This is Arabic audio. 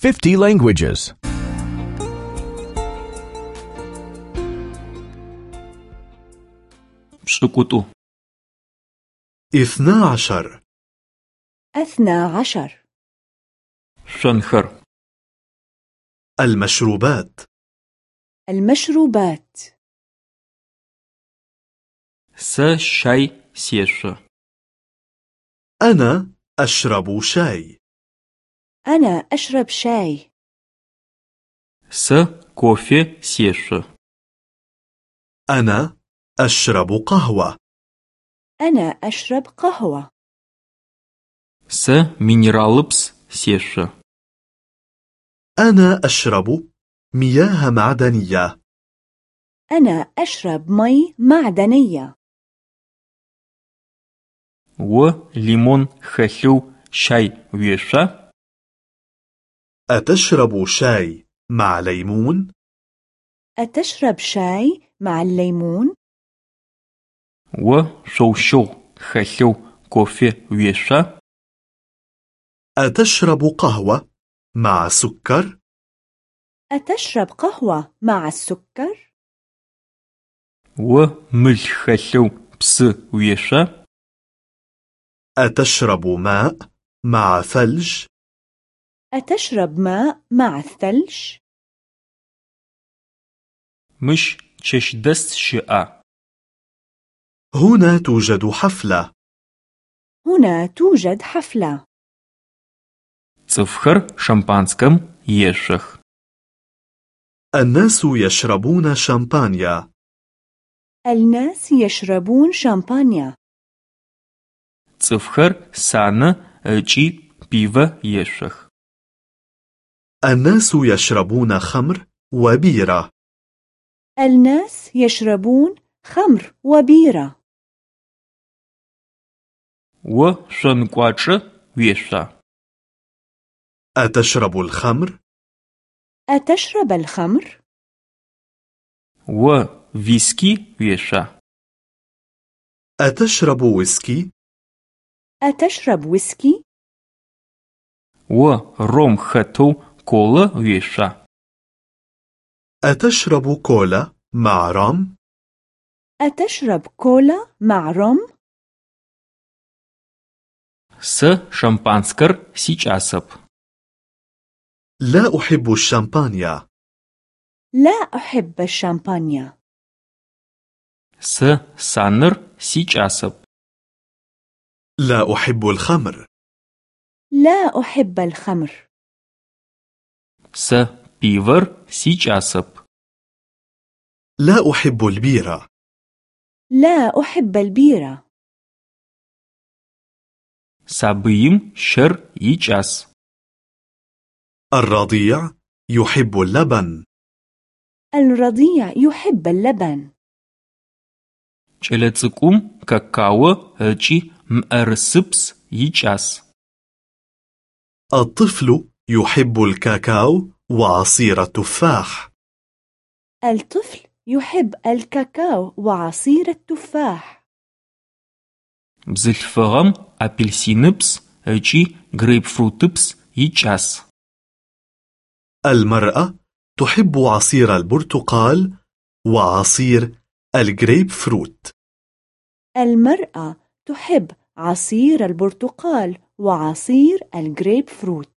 50 languages. 12 اثنا عشر شنخر المشروبات. المشروبات. س شاي سيشة أنا أشرب شاي. أنا أشرب شاي. Сэ кофе сешъо. أنا أشرب قهوة. أنا أشرب قهوة. Сэ минералыпс сешъо. أنا أشرب مياه معدنية. أنا أشرب مي معدنية. و ليمون خشو شاي ويشا. أتشرب شاي مع ليمون؟ أتشرب شاي مع الليمون؟ و شوشو خلو كوفي ويشة أتشرب قهوة مع سكر؟ أتشرب قهوة مع السكر؟ و مل خلو بس ويشة أتشرب ماء مع ثلج؟ أتشرب ماء مع الثلج؟ مش چشدست شئة هنا توجد حفلة. هنا توجد حفلة. صفخر شامبانسكم يشخ الناس يشربون شامبانيا الناس يشربون شامبانيا صفخر سانة أجي بيوه يشخ الناس يشربون خمر وبيرة الناس يشربون خمر وبيرة وشنكواتش ويشا أتشرب الخمر؟ أتشرب الخمر؟ و ويشا أتشرب ويسكي؟ أتشرب ويسكي؟ و روم колы уешъа أتشرب كولا مع رام؟ أتشرب كولا مع روم؟ сэ шампанскэр сикӏасэп لا أحب الشامبانيا لا أحب الشامبانيا сэ саныр сикӏасэп لا أحب الخمر لا أحب الخمر сэ пивэр сикӏасэп لا أحب البيرة لا أحب البيرة сабыим щэр икӏас الرضيع يحب اللبن الرضيع يحب اللبن кӏэлэцӏыкӏум какао ыкӏи мыӏэрысыпс икӏас الطفل يحب الكاكاو وعصير التفاح الطفل يحب الكاكاو وعصير التفاح бзылъфыгъэм апельсиныпс ыкӏи грейпфрутыпс икӏас المرأة تحب عصير البرتقال وعصير الجريب فروت المرأة تحب عصير البرتقال وعصير الجريب فروت